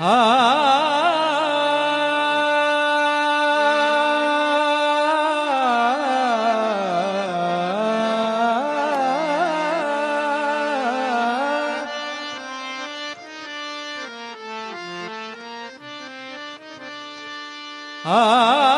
Ah. ah.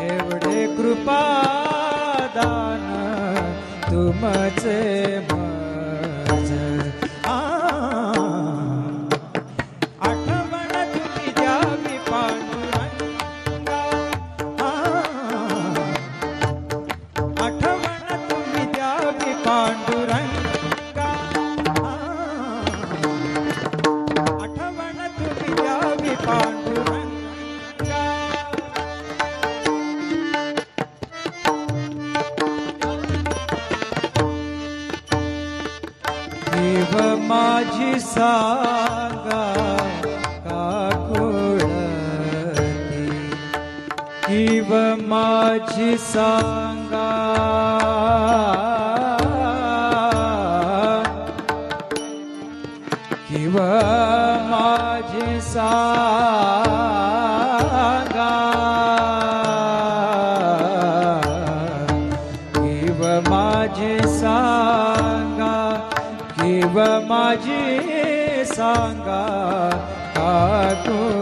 एवढे कृपादान तुमचे म माझी सांगा काकुळती किव माझी सांगा माझी सांगा काकू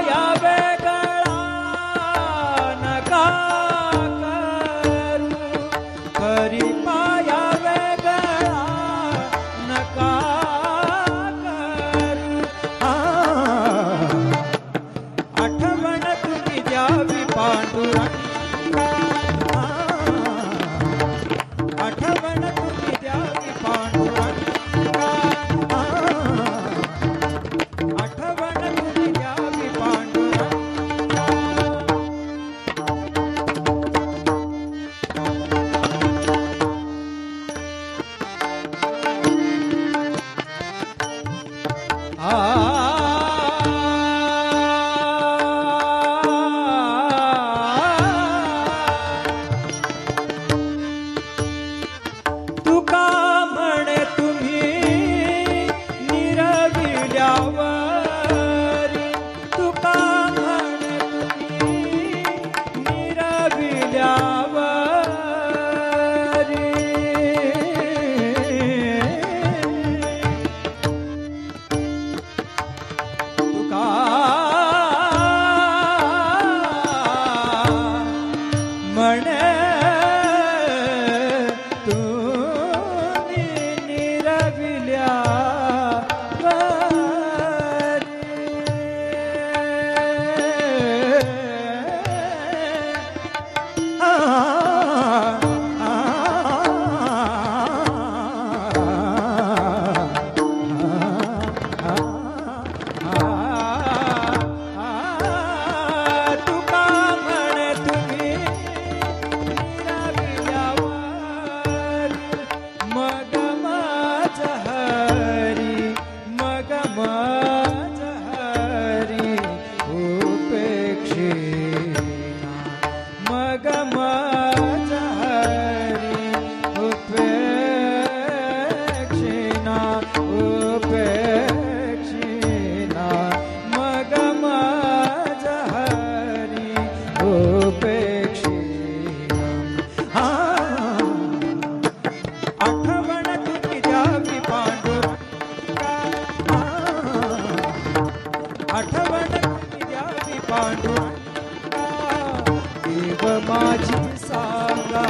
माझी सांगा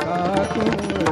काकुळ